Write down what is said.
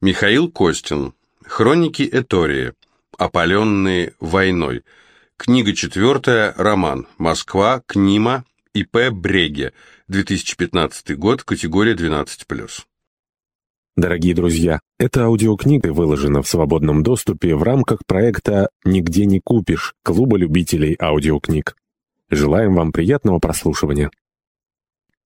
Михаил Костин. Хроники Этории. Опаленные войной. Книга четвертая. Роман. Москва. Книма. ИП Бреге. 2015 год. Категория 12+. Дорогие друзья, эта аудиокнига выложена в свободном доступе в рамках проекта «Нигде не купишь» Клуба любителей аудиокниг. Желаем вам приятного прослушивания.